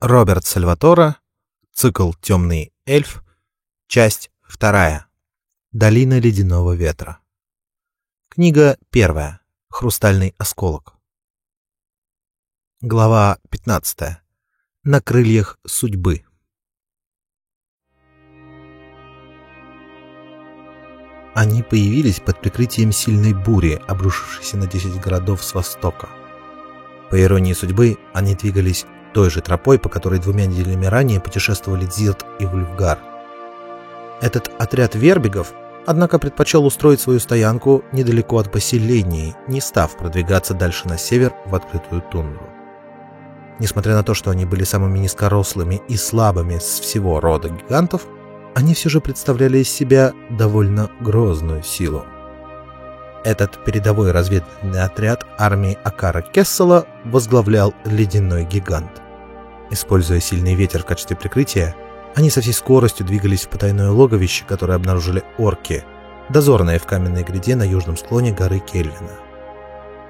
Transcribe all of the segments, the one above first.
Роберт Сальватора, цикл «Темный эльф», часть вторая. Долина ледяного ветра. Книга первая. Хрустальный осколок. Глава 15. На крыльях судьбы. Они появились под прикрытием сильной бури, обрушившейся на 10 городов с востока. По иронии судьбы, они двигались той же тропой, по которой двумя неделями ранее путешествовали Дзирт и Вульфгар. Этот отряд вербигов, однако, предпочел устроить свою стоянку недалеко от поселений, не став продвигаться дальше на север в открытую тундру. Несмотря на то, что они были самыми низкорослыми и слабыми с всего рода гигантов, они все же представляли из себя довольно грозную силу. Этот передовой разведывательный отряд армии Акара Кессела возглавлял ледяной гигант. Используя сильный ветер в качестве прикрытия, они со всей скоростью двигались в потайное логовище, которое обнаружили орки, дозорные в каменной гряде на южном склоне горы Кельвина.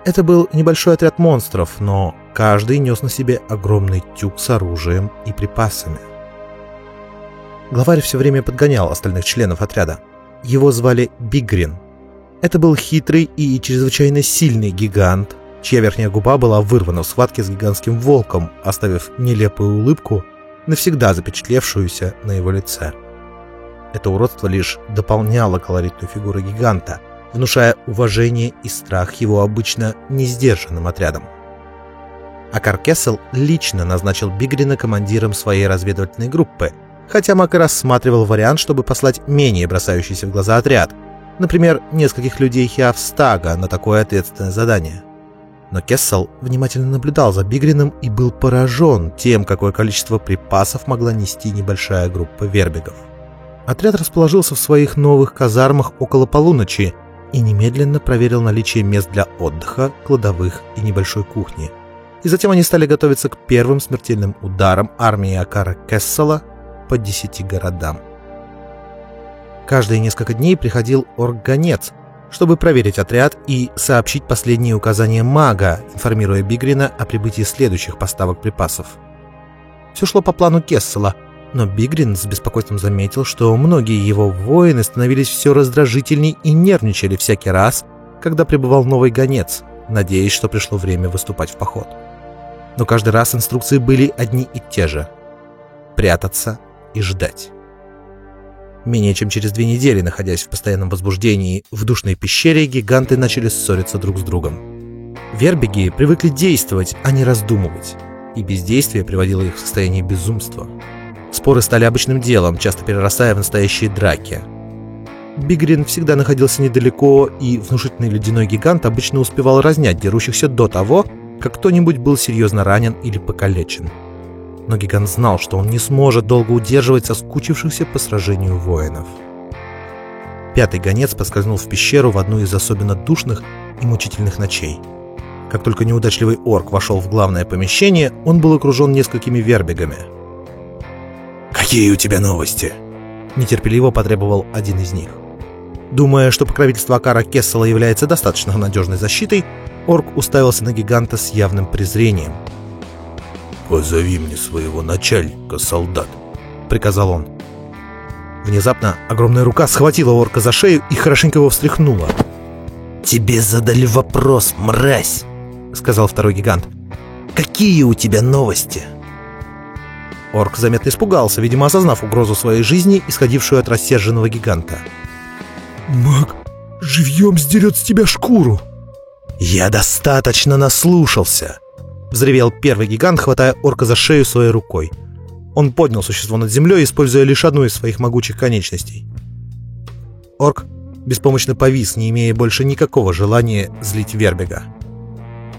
Это был небольшой отряд монстров, но каждый нес на себе огромный тюк с оружием и припасами. Главарь все время подгонял остальных членов отряда. Его звали Бигрин. Это был хитрый и чрезвычайно сильный гигант, чья верхняя губа была вырвана в схватке с гигантским волком, оставив нелепую улыбку, навсегда запечатлевшуюся на его лице. Это уродство лишь дополняло колоритную фигуру гиганта, внушая уважение и страх его обычно несдержанным отрядом. Акар Кессел лично назначил Бигрина командиром своей разведывательной группы, хотя Мак рассматривал вариант, чтобы послать менее бросающийся в глаза отряд, например, нескольких людей Хиавстага на такое ответственное задание. Но Кессел внимательно наблюдал за Бигрином и был поражен тем, какое количество припасов могла нести небольшая группа вербигов. Отряд расположился в своих новых казармах около полуночи и немедленно проверил наличие мест для отдыха, кладовых и небольшой кухни. И затем они стали готовиться к первым смертельным ударам армии Акара Кессела по десяти городам. Каждые несколько дней приходил орггонец, чтобы проверить отряд и сообщить последние указания мага, информируя Бигрина о прибытии следующих поставок припасов. Все шло по плану Кессела, но Бигрин с беспокойством заметил, что многие его воины становились все раздражительней и нервничали всякий раз, когда прибывал новый гонец, надеясь, что пришло время выступать в поход. Но каждый раз инструкции были одни и те же — прятаться и ждать. Менее чем через две недели, находясь в постоянном возбуждении в душной пещере, гиганты начали ссориться друг с другом. Вербиги привыкли действовать, а не раздумывать, и бездействие приводило их в состояние безумства. Споры стали обычным делом, часто перерастая в настоящие драки. Бигрин всегда находился недалеко, и внушительный ледяной гигант обычно успевал разнять дерущихся до того, как кто-нибудь был серьезно ранен или покалечен но гигант знал, что он не сможет долго удерживать соскучившихся по сражению воинов. Пятый гонец поскользнул в пещеру в одну из особенно душных и мучительных ночей. Как только неудачливый орк вошел в главное помещение, он был окружен несколькими вербигами. «Какие у тебя новости?» Нетерпеливо потребовал один из них. Думая, что покровительство Акара Кессела является достаточно надежной защитой, орк уставился на гиганта с явным презрением – «Позови мне своего начальника, солдат», — приказал он. Внезапно огромная рука схватила орка за шею и хорошенько его встряхнула. «Тебе задали вопрос, мразь!» — сказал второй гигант. «Какие у тебя новости?» Орк заметно испугался, видимо, осознав угрозу своей жизни, исходившую от рассерженного гиганта. «Маг живьем сдерет с тебя шкуру!» «Я достаточно наслушался!» — взревел первый гигант, хватая орка за шею своей рукой. Он поднял существо над землей, используя лишь одну из своих могучих конечностей. Орк беспомощно повис, не имея больше никакого желания злить Вербега.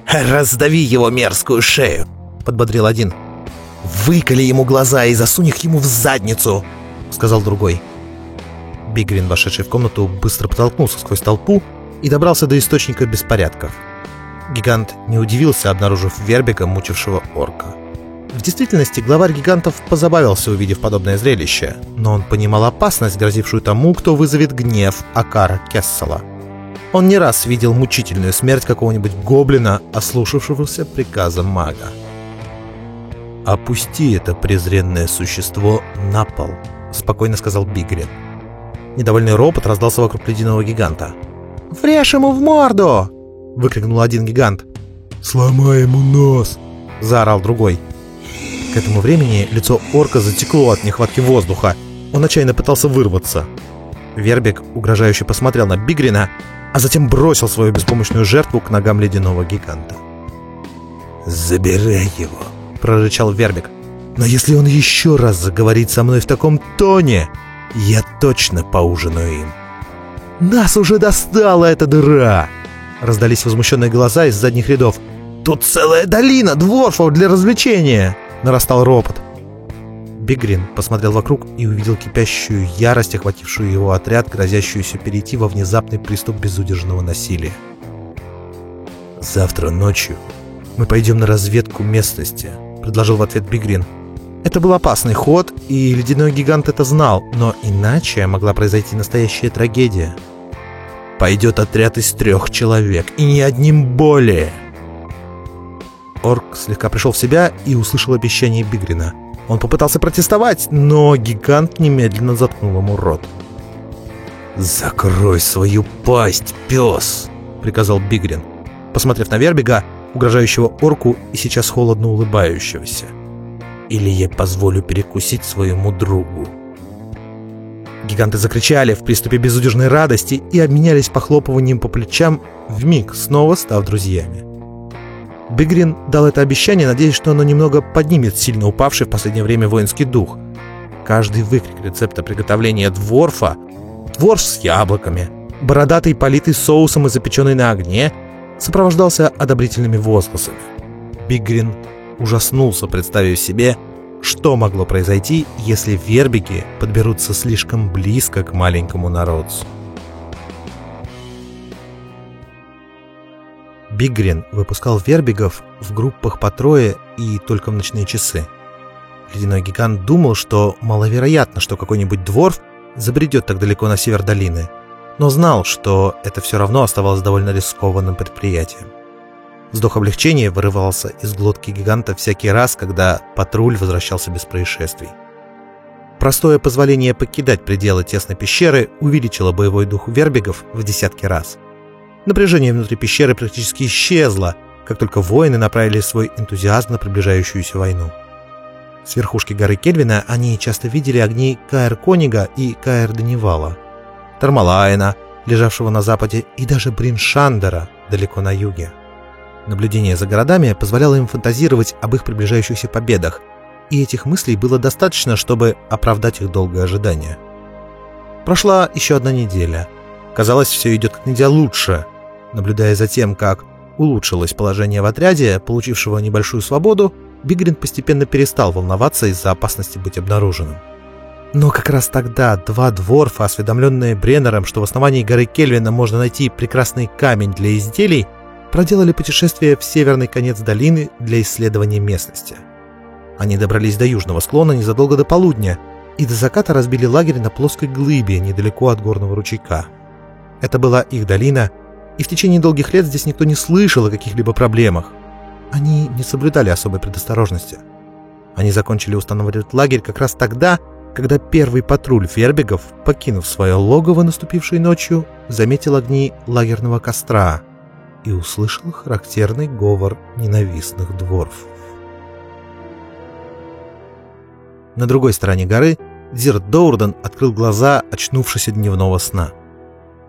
«Раздави его мерзкую шею!» — подбодрил один. «Выколи ему глаза и засунь их ему в задницу!» — сказал другой. Бигрин, вошедший в комнату, быстро протолкнулся сквозь толпу и добрался до источника беспорядков — Гигант не удивился, обнаружив Вербика, мучившего орка. В действительности главарь гигантов позабавился, увидев подобное зрелище, но он понимал опасность, грозившую тому, кто вызовет гнев Акара Кессела. Он не раз видел мучительную смерть какого-нибудь гоблина, ослушавшегося приказа мага. «Опусти это презренное существо на пол», — спокойно сказал Бигрин. Недовольный ропот раздался вокруг ледяного гиганта. «Врежь ему в морду!» — выкрикнул один гигант. «Сломай ему нос!» — заорал другой. К этому времени лицо орка затекло от нехватки воздуха. Он отчаянно пытался вырваться. Вербик угрожающе посмотрел на Бигрина, а затем бросил свою беспомощную жертву к ногам ледяного гиганта. «Забирай его!» — прорычал Вербик. «Но если он еще раз заговорит со мной в таком тоне, я точно поужинаю им». «Нас уже достала эта дыра!» Раздались возмущенные глаза из задних рядов. «Тут целая долина дворфов для развлечения!» Нарастал ропот. Бигрин посмотрел вокруг и увидел кипящую ярость, охватившую его отряд, грозящуюся перейти во внезапный приступ безудержного насилия. «Завтра ночью мы пойдем на разведку местности», — предложил в ответ Бигрин. Это был опасный ход, и ледяной гигант это знал, но иначе могла произойти настоящая трагедия. «Пойдет отряд из трех человек, и ни одним более!» Орк слегка пришел в себя и услышал обещание Бигрина — он попытался протестовать, но гигант немедленно заткнул ему рот. «Закрой свою пасть, пес!» — приказал Бигрин, посмотрев на Вербига, угрожающего орку и сейчас холодно улыбающегося. «Или я позволю перекусить своему другу». Гиганты закричали в приступе безудержной радости и обменялись похлопыванием по плечам, вмиг снова став друзьями. Бигрин дал это обещание, надеясь, что оно немного поднимет сильно упавший в последнее время воинский дух. Каждый выкрик рецепта приготовления дворфа, дворф с яблоками, бородатый, политый соусом и запеченный на огне, сопровождался одобрительными возгласами. Бигрин ужаснулся, представив себе, что могло произойти, если вербики подберутся слишком близко к маленькому народцу. Бигрин выпускал вербигов в группах по трое и только в ночные часы. Ледяной гигант думал, что маловероятно, что какой-нибудь дворф забредет так далеко на север долины, но знал, что это все равно оставалось довольно рискованным предприятием. Вздох облегчения вырывался из глотки гиганта всякий раз, когда патруль возвращался без происшествий. Простое позволение покидать пределы тесной пещеры увеличило боевой дух вербигов в десятки раз – Напряжение внутри пещеры практически исчезло, как только воины направили свой энтузиазм на приближающуюся войну. С верхушки горы Кельвина они часто видели огни Каэр Конига и Каэр Данивала, Тармалайна, лежавшего на западе, и даже Бриншандера, далеко на юге. Наблюдение за городами позволяло им фантазировать об их приближающихся победах, и этих мыслей было достаточно, чтобы оправдать их долгое ожидание. Прошла еще одна неделя. Казалось, все идет как нельзя лучше, Наблюдая за тем, как улучшилось положение в отряде, получившего небольшую свободу, Бигрин постепенно перестал волноваться из-за опасности быть обнаруженным. Но как раз тогда два дворфа, осведомленные Бреннером, что в основании горы Кельвина можно найти прекрасный камень для изделий, проделали путешествие в северный конец долины для исследования местности. Они добрались до южного склона незадолго до полудня и до заката разбили лагерь на плоской глыбе недалеко от горного ручейка. Это была их долина, и в течение долгих лет здесь никто не слышал о каких-либо проблемах. Они не соблюдали особой предосторожности. Они закончили устанавливать лагерь как раз тогда, когда первый патруль фербигов, покинув свое логово наступившей ночью, заметил огни лагерного костра и услышал характерный говор ненавистных дворфов. На другой стороне горы Зирт Доурден открыл глаза, очнувшись от дневного сна.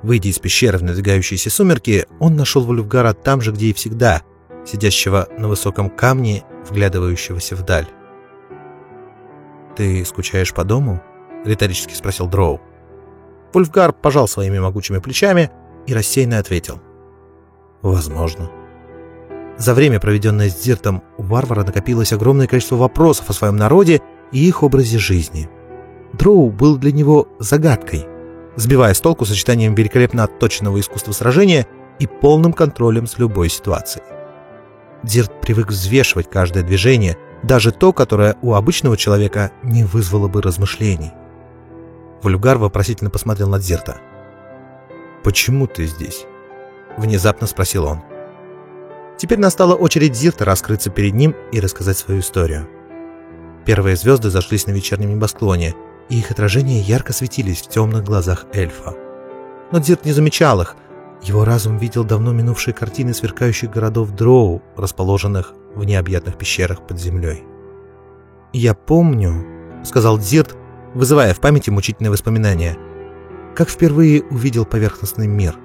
Выйдя из пещеры в надвигающиеся сумерки, он нашел Вульфгара там же, где и всегда, сидящего на высоком камне, вглядывающегося вдаль. «Ты скучаешь по дому?» — риторически спросил Дроу. Вульфгар пожал своими могучими плечами и рассеянно ответил. «Возможно». За время, проведенное с Зиртом, у варвара накопилось огромное количество вопросов о своем народе и их образе жизни. Дроу был для него загадкой, сбивая с толку сочетанием великолепно отточенного искусства сражения и полным контролем с любой ситуацией. Дирт привык взвешивать каждое движение, даже то, которое у обычного человека не вызвало бы размышлений. Вульгар вопросительно посмотрел на Дзирта. «Почему ты здесь?» — внезапно спросил он. Теперь настала очередь Зирта раскрыться перед ним и рассказать свою историю. Первые звезды зашлись на вечернем небосклоне, и их отражения ярко светились в темных глазах эльфа. Но Дзирт не замечал их. Его разум видел давно минувшие картины сверкающих городов Дроу, расположенных в необъятных пещерах под землей. «Я помню», — сказал Дзирт, вызывая в памяти мучительные воспоминания, как впервые увидел поверхностный мир.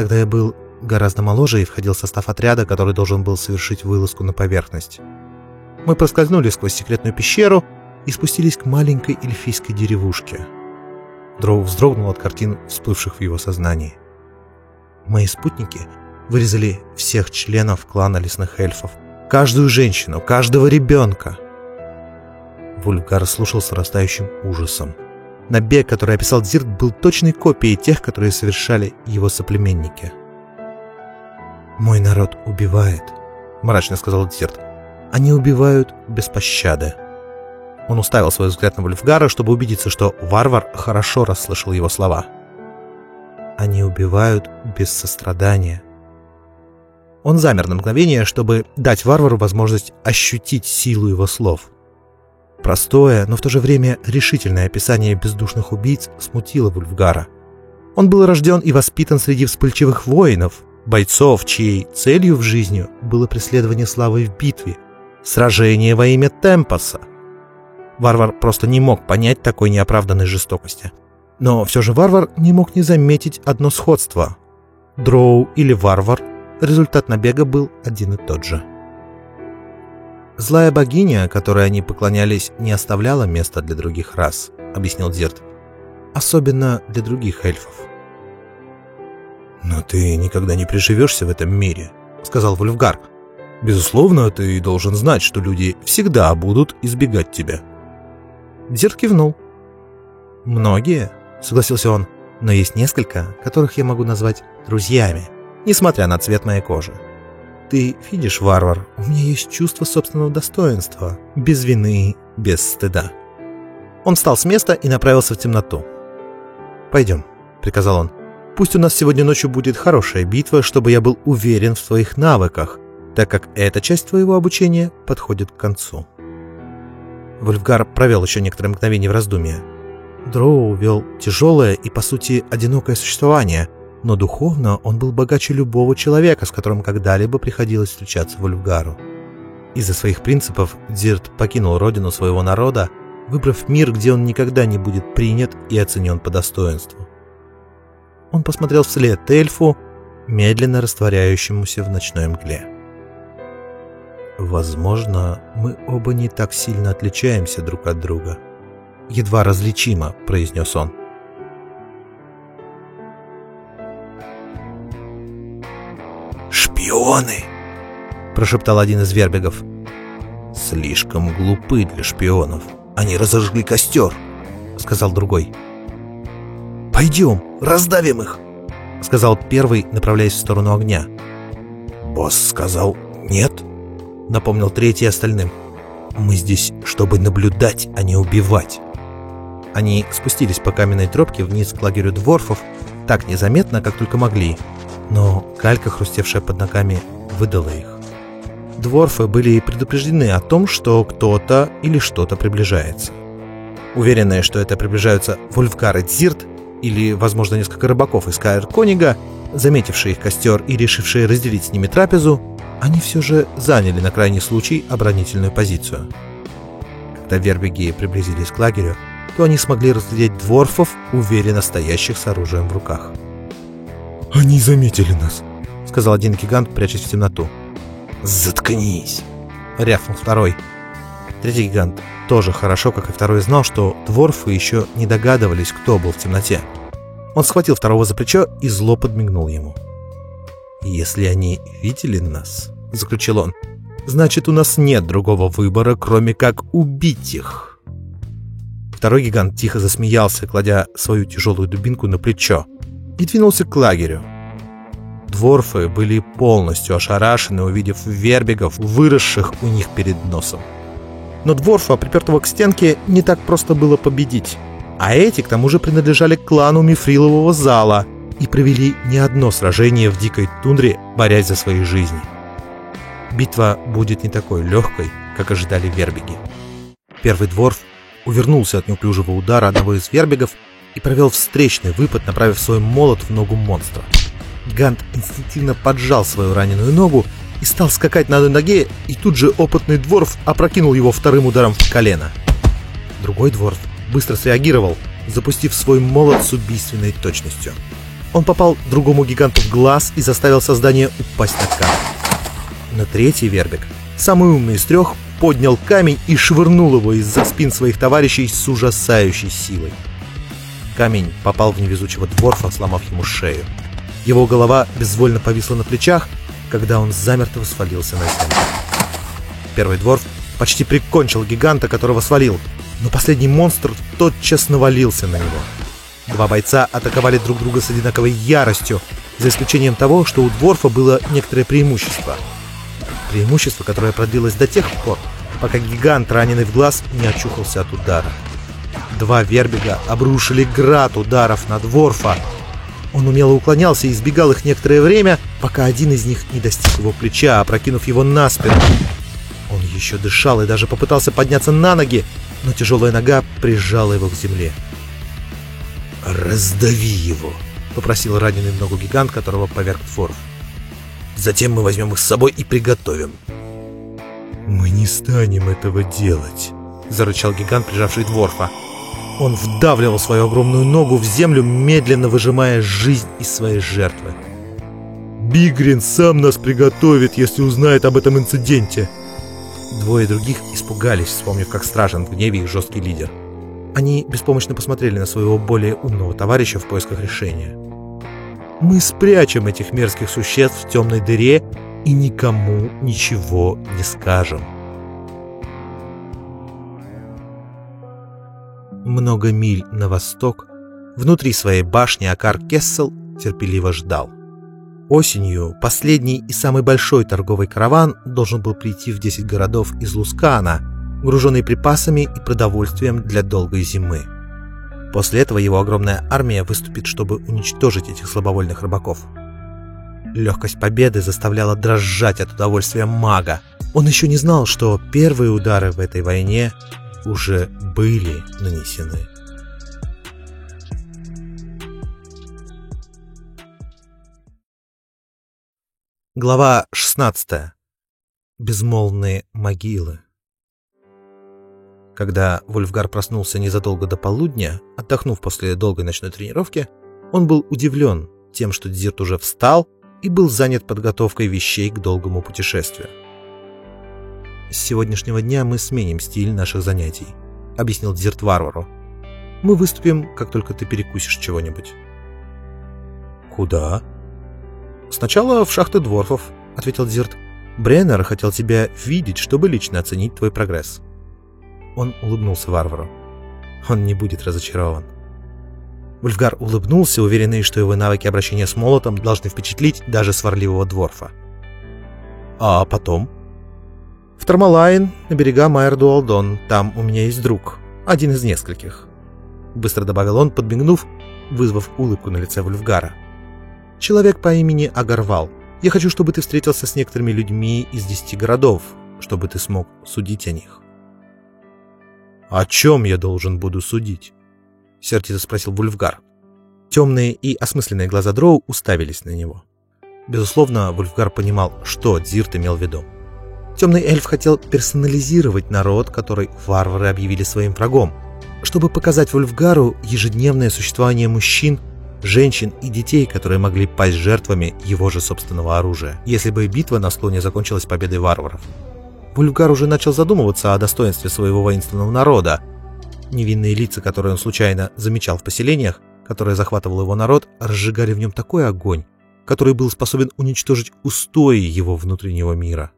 Тогда я был гораздо моложе и входил в состав отряда, который должен был совершить вылазку на поверхность. Мы проскользнули сквозь секретную пещеру и спустились к маленькой эльфийской деревушке. Дроу вздрогнул от картин, всплывших в его сознании. Мои спутники вырезали всех членов клана лесных эльфов, каждую женщину, каждого ребенка. Вульфгар слушал с растающим ужасом. Набег, который описал Дзирт, был точной копией тех, которые совершали его соплеменники. «Мой народ убивает», — мрачно сказал Дзирт. «Они убивают без пощады». Он уставил свой взгляд на Вульфгара, чтобы убедиться, что варвар хорошо расслышал его слова. «Они убивают без сострадания». Он замер на мгновение, чтобы дать варвару возможность ощутить силу его слов. Простое, но в то же время решительное описание бездушных убийц смутило Вульфгара. Он был рожден и воспитан среди вспыльчивых воинов, бойцов, чьей целью в жизни было преследование славы в битве, сражение во имя Темпоса. Варвар просто не мог понять такой неоправданной жестокости. Но все же варвар не мог не заметить одно сходство. Дроу или варвар, результат набега был один и тот же. «Злая богиня, которой они поклонялись, не оставляла места для других рас», — объяснил Дзирт. «Особенно для других эльфов». «Но ты никогда не приживешься в этом мире», — сказал Вульфгар. «Безусловно, ты должен знать, что люди всегда будут избегать тебя». Дзирт кивнул. «Многие», — согласился он, — «но есть несколько, которых я могу назвать друзьями, несмотря на цвет моей кожи. Ты видишь, варвар, у меня есть чувство собственного достоинства, без вины, без стыда. Он встал с места и направился в темноту. «Пойдем», — приказал он. «Пусть у нас сегодня ночью будет хорошая битва, чтобы я был уверен в твоих навыках, так как эта часть твоего обучения подходит к концу». Вольфгар провел еще некоторое мгновение в раздумье. Дроу вел тяжелое и, по сути, одинокое существование — но духовно он был богаче любого человека, с которым когда-либо приходилось встречаться в Ульфгару. Из-за своих принципов Дзирт покинул родину своего народа, выбрав мир, где он никогда не будет принят и оценен по достоинству. Он посмотрел вслед эльфу, медленно растворяющемуся в ночной мгле. «Возможно, мы оба не так сильно отличаемся друг от друга», — едва различимо, — произнес он. «Шпионы!» – прошептал один из вербегов. «Слишком глупы для шпионов. Они разожгли костер», – сказал другой. «Пойдем, раздавим их», – сказал первый, направляясь в сторону огня. «Босс сказал нет», – напомнил третий остальным. «Мы здесь, чтобы наблюдать, а не убивать». Они спустились по каменной тропке вниз к лагерю дворфов так незаметно, как только могли, но калька, хрустевшая под ногами, выдала их. Дворфы были предупреждены о том, что кто-то или что-то приближается. Уверенные, что это приближаются Вольфгар и Дзирт, или, возможно, несколько рыбаков из Каэр Конига, заметившие их костер и решившие разделить с ними трапезу, они все же заняли на крайний случай оборонительную позицию. Когда вербеги приблизились к лагерю, то они смогли разглядеть дворфов, уверенно стоящих с оружием в руках. «Они заметили нас», — сказал один гигант, прячась в темноту. «Заткнись!» — рявкнул второй. Третий гигант тоже хорошо, как и второй, знал, что дворфы еще не догадывались, кто был в темноте. Он схватил второго за плечо и зло подмигнул ему. «Если они видели нас», — заключил он, — «значит, у нас нет другого выбора, кроме как убить их». Второй гигант тихо засмеялся, кладя свою тяжелую дубинку на плечо и двинулся к лагерю. Дворфы были полностью ошарашены, увидев вербегов, выросших у них перед носом. Но дворфа, припертого к стенке, не так просто было победить. А эти, к тому же, принадлежали к клану Мифрилового зала и провели не одно сражение в дикой тундре, борясь за свои жизни. Битва будет не такой легкой, как ожидали вербеги. Первый дворф увернулся от неуклюжего удара одного из вербегов и провел встречный выпад, направив свой молот в ногу монстра. Гант инстинктивно поджал свою раненую ногу и стал скакать на одной ноге, и тут же опытный дворф опрокинул его вторым ударом в колено. Другой дворф быстро среагировал, запустив свой молот с убийственной точностью. Он попал другому гиганту в глаз и заставил создание упасть на камень. На третий вербик, самый умный из трех, поднял камень и швырнул его из-за спин своих товарищей с ужасающей силой. Камень попал в невезучего дворфа, сломав ему шею. Его голова безвольно повисла на плечах, когда он замертво свалился на землю. Первый дворф почти прикончил гиганта, которого свалил, но последний монстр тотчас навалился на него. Два бойца атаковали друг друга с одинаковой яростью, за исключением того, что у дворфа было некоторое преимущество. Преимущество, которое продлилось до тех пор, пока гигант, раненый в глаз, не очухался от удара. Два вербига обрушили град ударов на дворфа, он умело уклонялся и избегал их некоторое время, пока один из них не достиг его плеча, опрокинув его на спину. Он еще дышал и даже попытался подняться на ноги, но тяжелая нога прижала его к земле. «Раздави его!» — попросил раненый ногу гигант, которого поверг Форф. «Затем мы возьмем их с собой и приготовим». «Мы не станем этого делать», — зарычал гигант, прижавший Дворфа. Он вдавливал свою огромную ногу в землю, медленно выжимая жизнь из своей жертвы. «Бигрин сам нас приготовит, если узнает об этом инциденте!» Двое других испугались, вспомнив, как страшен в гневе их жесткий лидер. Они беспомощно посмотрели на своего более умного товарища в поисках решения. «Мы спрячем этих мерзких существ в темной дыре и никому ничего не скажем». Много миль на восток, внутри своей башни Акар Кессел терпеливо ждал. Осенью последний и самый большой торговый караван должен был прийти в 10 городов из Лускана, груженный припасами и продовольствием для долгой зимы. После этого его огромная армия выступит, чтобы уничтожить этих слабовольных рыбаков. Легкость победы заставляла дрожать от удовольствия мага. Он еще не знал, что первые удары в этой войне уже были нанесены. Глава 16. Безмолвные могилы. Когда Вольфгар проснулся незадолго до полудня, отдохнув после долгой ночной тренировки, он был удивлен тем, что Дзирт уже встал и был занят подготовкой вещей к долгому путешествию. С сегодняшнего дня мы сменим стиль наших занятий», — объяснил Дзирт варвару. «Мы выступим, как только ты перекусишь чего-нибудь». «Куда?» «Сначала в шахты дворфов», — ответил Дзирт. «Бреннер хотел тебя видеть, чтобы лично оценить твой прогресс». Он улыбнулся варвару. Он не будет разочарован. Вульфгар улыбнулся, уверенный, что его навыки обращения с молотом должны впечатлить даже сварливого дворфа. «А потом?» В Тормалайн, на берега Майер-Дуалдон. Там у меня есть друг. Один из нескольких. Быстро добавил он, подмигнув, вызвав улыбку на лице Вульфгара. Человек по имени Агарвал. Я хочу, чтобы ты встретился с некоторыми людьми из десяти городов, чтобы ты смог судить о них. «О чем я должен буду судить?» — сердито спросил Вульфгар. Темные и осмысленные глаза Дроу уставились на него. Безусловно, Вульфгар понимал, что Дзирт имел в виду. Темный эльф хотел персонализировать народ, который варвары объявили своим врагом, чтобы показать Вульфгару ежедневное существование мужчин, женщин и детей, которые могли пасть жертвами его же собственного оружия, если бы битва на склоне закончилась победой варваров. Вульфгар уже начал задумываться о достоинстве своего воинственного народа. Невинные лица, которые он случайно замечал в поселениях, которые захватывал его народ, разжигали в нем такой огонь, который был способен уничтожить устои его внутреннего мира.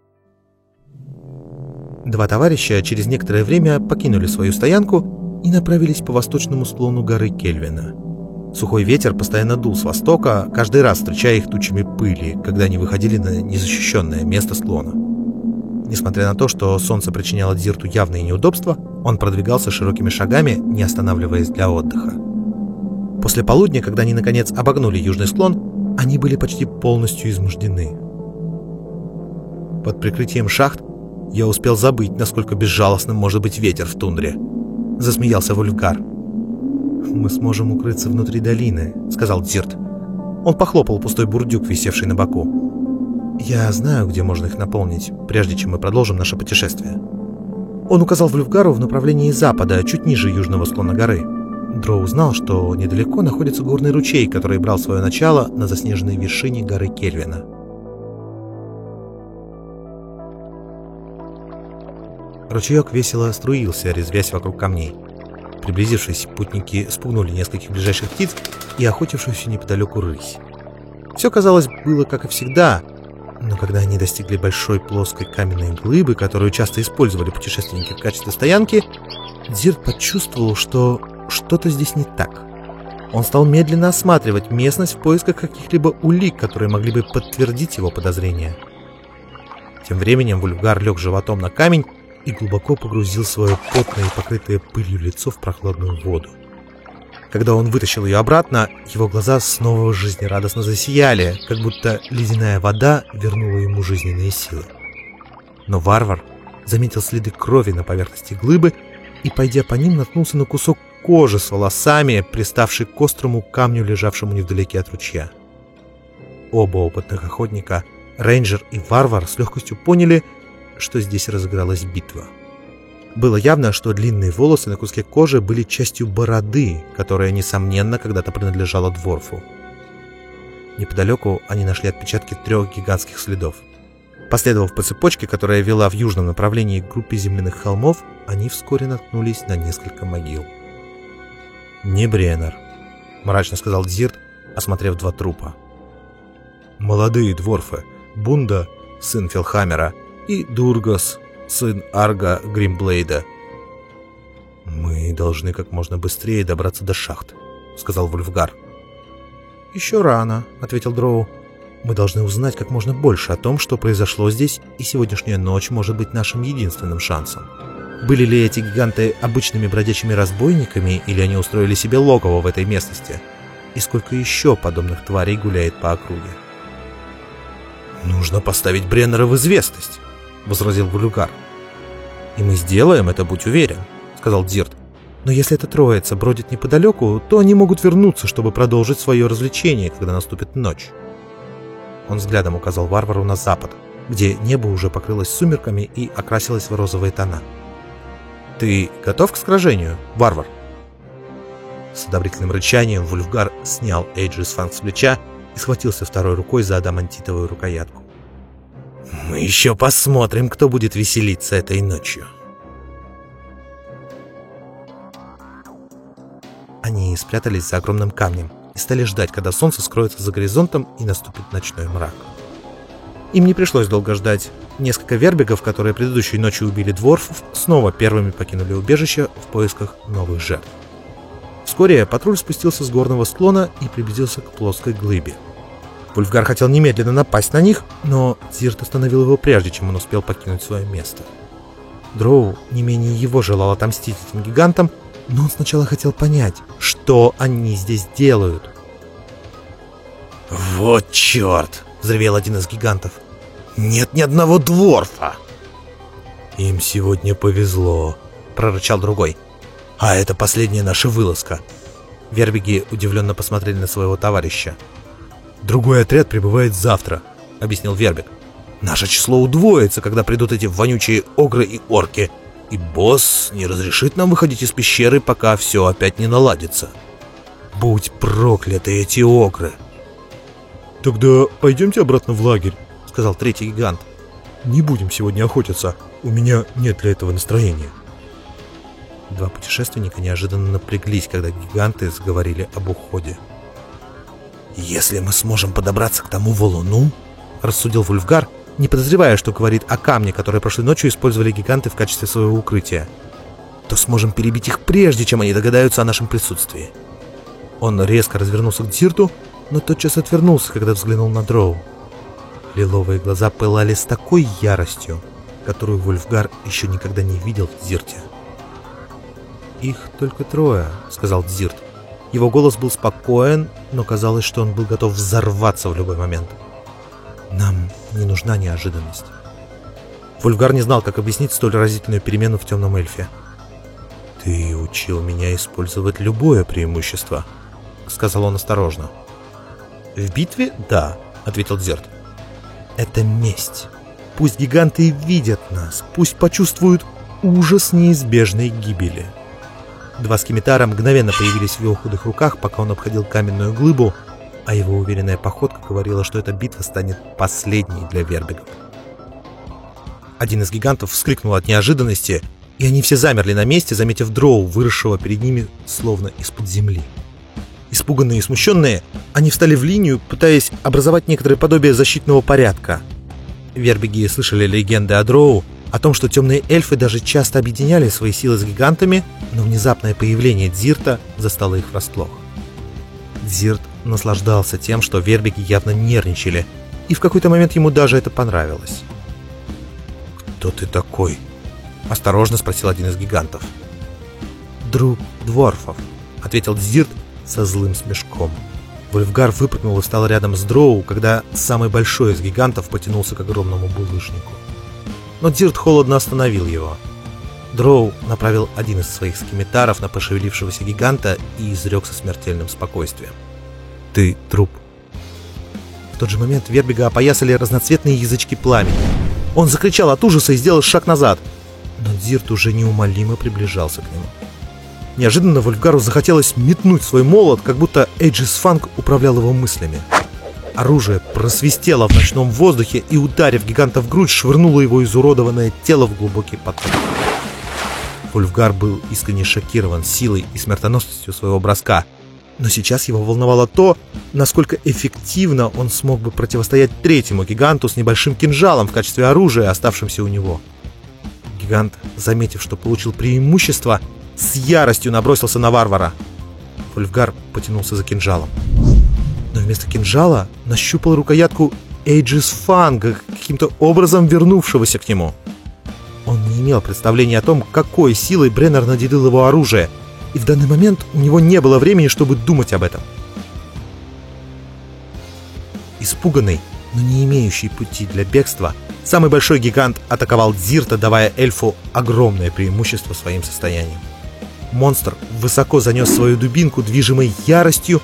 Два товарища через некоторое время покинули свою стоянку и направились по восточному склону горы Кельвина. Сухой ветер постоянно дул с востока, каждый раз встречая их тучами пыли, когда они выходили на незащищенное место склона. Несмотря на то, что солнце причиняло Дзирту явные неудобства, он продвигался широкими шагами, не останавливаясь для отдыха. После полудня, когда они наконец обогнули южный склон, они были почти полностью измождены. Под прикрытием шахт Я успел забыть, насколько безжалостным может быть ветер в тундре. Засмеялся Вульфгар. «Мы сможем укрыться внутри долины», — сказал Дзирт. Он похлопал пустой бурдюк, висевший на боку. «Я знаю, где можно их наполнить, прежде чем мы продолжим наше путешествие». Он указал Вульфгару в направлении запада, чуть ниже южного склона горы. Дроу знал, что недалеко находится горный ручей, который брал свое начало на заснеженной вершине горы Кельвина. Ручеек весело струился, резвясь вокруг камней. Приблизившись, путники спугнули нескольких ближайших птиц и охотившуюся неподалеку рысь. Все, казалось, было как и всегда, но когда они достигли большой плоской каменной глыбы, которую часто использовали путешественники в качестве стоянки, Дзирт почувствовал, что что-то здесь не так. Он стал медленно осматривать местность в поисках каких-либо улик, которые могли бы подтвердить его подозрения. Тем временем Вульфгар лег животом на камень и глубоко погрузил свое потное и покрытое пылью лицо в прохладную воду. Когда он вытащил ее обратно, его глаза снова жизнерадостно засияли, как будто ледяная вода вернула ему жизненные силы. Но варвар заметил следы крови на поверхности глыбы и, пойдя по ним, наткнулся на кусок кожи с волосами, приставший к острому камню, лежавшему невдалеке от ручья. Оба опытных охотника, рейнджер и варвар, с легкостью поняли, что здесь разыгралась битва. Было явно, что длинные волосы на куске кожи были частью бороды, которая, несомненно, когда-то принадлежала Дворфу. Неподалеку они нашли отпечатки трех гигантских следов. Последовав по цепочке, которая вела в южном направлении к группе земляных холмов, они вскоре наткнулись на несколько могил. «Не Бреннер», — мрачно сказал Дзирт, осмотрев два трупа. «Молодые дворфы. Бунда, сын Фелхамера, и Дургас, сын Арга Гримблейда. «Мы должны как можно быстрее добраться до шахт», — сказал Вульфгар. «Еще рано», — ответил Дроу. «Мы должны узнать как можно больше о том, что произошло здесь, и сегодняшняя ночь может быть нашим единственным шансом. Были ли эти гиганты обычными бродячими разбойниками, или они устроили себе логово в этой местности? И сколько еще подобных тварей гуляет по округе?» «Нужно поставить Бреннера в известность», — возразил Вулюгар. «И мы сделаем это, будь уверен», — сказал Дзирт. «Но если эта троица бродит неподалеку, то они могут вернуться, чтобы продолжить свое развлечение, когда наступит ночь». Он взглядом указал варвару на запад, где небо уже покрылось сумерками и окрасилось в розовые тона. «Ты готов к сражению, варвар?» С одобрительным рычанием Вульфгар снял Эйджис Фанк с плеча и схватился второй рукой за адамантитовую рукоятку. Мы еще посмотрим, кто будет веселиться этой ночью. Они спрятались за огромным камнем и стали ждать, когда солнце скроется за горизонтом и наступит ночной мрак. Им не пришлось долго ждать. Несколько вербигов, которые предыдущей ночью убили дворфов, снова первыми покинули убежище в поисках новых жертв. Вскоре патруль спустился с горного склона и приблизился к плоской глыбе. Вульфгар хотел немедленно напасть на них, но Зирт остановил его прежде, чем он успел покинуть свое место. Дроу не менее его желал отомстить этим гигантам, но он сначала хотел понять, что они здесь делают. «Вот черт!» — взревел один из гигантов. «Нет ни одного дворфа!» «Им сегодня повезло», — прорычал другой. «А это последняя наша вылазка». Вербиги удивленно посмотрели на своего товарища. Другой отряд прибывает завтра», — объяснил Вербик. «Наше число удвоится, когда придут эти вонючие огры и орки, и босс не разрешит нам выходить из пещеры, пока все опять не наладится. Будь прокляты эти огры!» «Тогда пойдемте обратно в лагерь», — сказал третий гигант. «Не будем сегодня охотиться. У меня нет для этого настроения». Два путешественника неожиданно напряглись, когда гиганты заговорили об уходе. «Если мы сможем подобраться к тому валуну», — рассудил Вульфгар, не подозревая, что говорит о камне, который прошлой ночью использовали гиганты в качестве своего укрытия, то сможем перебить их прежде, чем они догадаются о нашем присутствии. Он резко развернулся к Дзирту, но тотчас отвернулся, когда взглянул на Дроу. Лиловые глаза пылали с такой яростью, которую Вульфгар еще никогда не видел в Дзирте. «Их только трое», — сказал Дзирт. Его голос был спокоен, но казалось, что он был готов взорваться в любой момент. Нам не нужна неожиданность. Вульфгар не знал, как объяснить столь разительную перемену в темном эльфе. «Ты учил меня использовать любое преимущество», — сказал он осторожно. «В битве — да», — ответил Дзерт. «Это месть. Пусть гиганты видят нас, пусть почувствуют ужас неизбежной гибели». Два скимитара мгновенно появились в его худых руках, пока он обходил каменную глыбу, а его уверенная походка говорила, что эта битва станет последней для вербигов. Один из гигантов вскрикнул от неожиданности, и они все замерли на месте, заметив дроу, выросшего перед ними словно из-под земли. Испуганные и смущенные, они встали в линию, пытаясь образовать некоторое подобие защитного порядка. Вербиги слышали легенды о дроу, о том, что темные эльфы даже часто объединяли свои силы с гигантами, но внезапное появление Дзирта застало их врасплох. Дзирт наслаждался тем, что вербиги явно нервничали, и в какой-то момент ему даже это понравилось. «Кто ты такой?» — осторожно спросил один из гигантов. «Друг дворфов», — ответил Дзирт со злым смешком. Вольфгар выпрыгнул и встал рядом с Дроу, когда самый большой из гигантов потянулся к огромному булыжнику. Но Дзирт холодно остановил его. Дроу направил один из своих скимитаров на пошевелившегося гиганта и изрек со смертельным спокойствием. «Ты труп». В тот же момент Вербига опоясали разноцветные язычки пламени. Он закричал от ужаса и сделал шаг назад. Но Дзирт уже неумолимо приближался к нему. Неожиданно Вольфгару захотелось метнуть свой молот, как будто Эйджис Фанк управлял его мыслями. Оружие просвистело в ночном воздухе и, ударив гиганта в грудь, швырнуло его изуродованное тело в глубокий поток. Вольфгар был искренне шокирован силой и смертоносностью своего броска, но сейчас его волновало то, насколько эффективно он смог бы противостоять третьему гиганту с небольшим кинжалом в качестве оружия, оставшимся у него. Гигант, заметив, что получил преимущество, с яростью набросился на варвара. Вольфгар потянулся за кинжалом. Вместо кинжала нащупал рукоятку Эйджис Фанга, каким-то образом вернувшегося к нему. Он не имел представления о том, какой силой Бреннер наделил его оружие, и в данный момент у него не было времени, чтобы думать об этом. Испуганный, но не имеющий пути для бегства, самый большой гигант атаковал Дзирта, давая эльфу огромное преимущество своим состоянием. Монстр высоко занес свою дубинку, движимой яростью,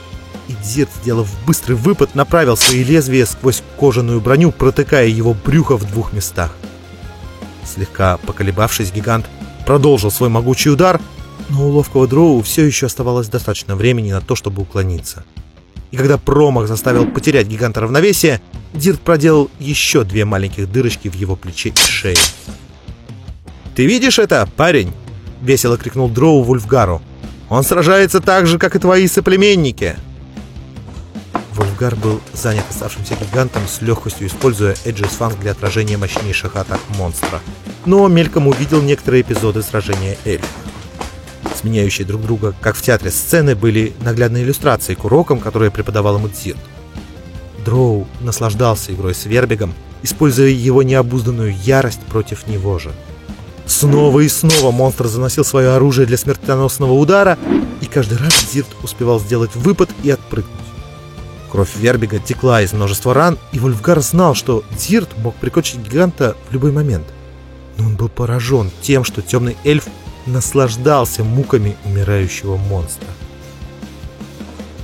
и Дзирт, сделав быстрый выпад, направил свои лезвия сквозь кожаную броню, протыкая его брюхо в двух местах. Слегка поколебавшись, гигант продолжил свой могучий удар, но у ловкого дроу все еще оставалось достаточно времени на то, чтобы уклониться. И когда промах заставил потерять гиганта равновесие, Дирт проделал еще две маленьких дырочки в его плече и шее. «Ты видишь это, парень?» — весело крикнул Дроу Вульфгару. «Он сражается так же, как и твои соплеменники!» Вульфгар был занят оставшимся гигантом с легкостью используя Эджис Фанг для отражения мощнейших атак монстра. Но мельком увидел некоторые эпизоды сражения эльфов. Сменяющие друг друга, как в театре сцены, были наглядной иллюстрацией к урокам, которые преподавал ему Дзирт. Дроу наслаждался игрой с Вербигом, используя его необузданную ярость против него же. Снова и снова монстр заносил свое оружие для смертоносного удара, и каждый раз Дзирт успевал сделать выпад и отпрыгнуть. Кровь Вербига текла из множества ран, и Вольфгар знал, что Дзирт мог прикончить гиганта в любой момент. Но он был поражен тем, что темный эльф наслаждался муками умирающего монстра.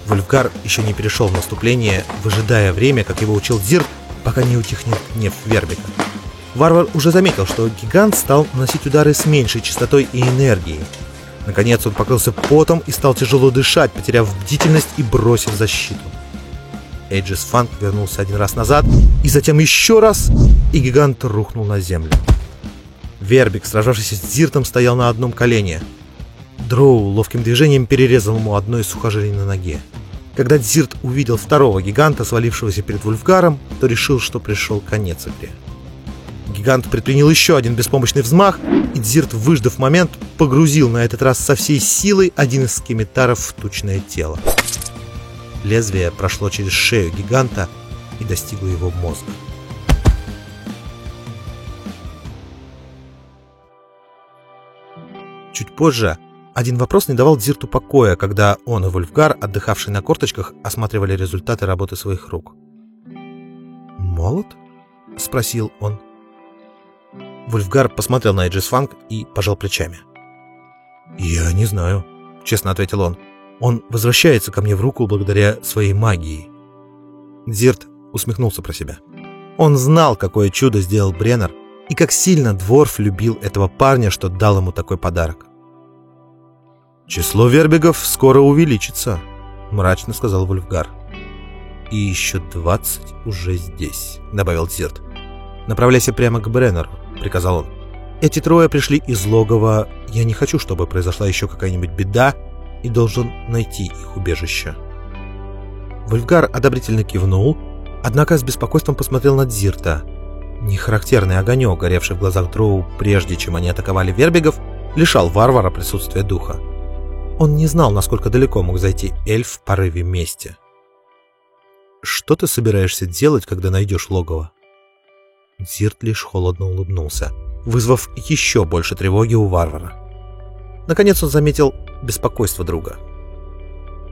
Вольфгар еще не перешел в наступление, выжидая время, как его учил Дзирт, пока не утихнет гнев Вербика. Варвар уже заметил, что гигант стал наносить удары с меньшей частотой и энергией. Наконец он покрылся потом и стал тяжело дышать, потеряв бдительность и бросив защиту. Эйджис Фанк вернулся один раз назад, и затем еще раз, и гигант рухнул на землю. Вербик, сражавшийся с Зиртом, стоял на одном колене. Дроу ловким движением перерезал ему одно из сухожилий на ноге. Когда Дзирт увидел второго гиганта, свалившегося перед Вульфгаром, то решил, что пришел конец игре. Гигант предпринял еще один беспомощный взмах, и Дзирт, выждав момент, погрузил на этот раз со всей силой один из скеметаров в тучное тело. Лезвие прошло через шею гиганта и достигло его мозга. Чуть позже один вопрос не давал Дзирту покоя, когда он и Вольфгар, отдыхавшие на корточках, осматривали результаты работы своих рук. «Молот?» — спросил он. Вульфгар посмотрел на Эджис Фанк и пожал плечами. «Я не знаю», — честно ответил он. «Он возвращается ко мне в руку благодаря своей магии». Дзирт усмехнулся про себя. Он знал, какое чудо сделал Бреннер, и как сильно Дворф любил этого парня, что дал ему такой подарок. «Число вербигов скоро увеличится», — мрачно сказал Вульфгар. «И еще двадцать уже здесь», — добавил Дзирт. «Направляйся прямо к Бреннеру», — приказал он. «Эти трое пришли из логова. Я не хочу, чтобы произошла еще какая-нибудь беда, и должен найти их убежище». Вульфгар одобрительно кивнул, однако с беспокойством посмотрел на Дзирта. Нехарактерный огонек, горевший в глазах Дроу, прежде чем они атаковали вербигов, лишал варвара присутствия духа. Он не знал, насколько далеко мог зайти эльф в порыве мести. «Что ты собираешься делать, когда найдешь логово?» Дзирт лишь холодно улыбнулся, вызвав еще больше тревоги у варвара. Наконец он заметил беспокойство друга.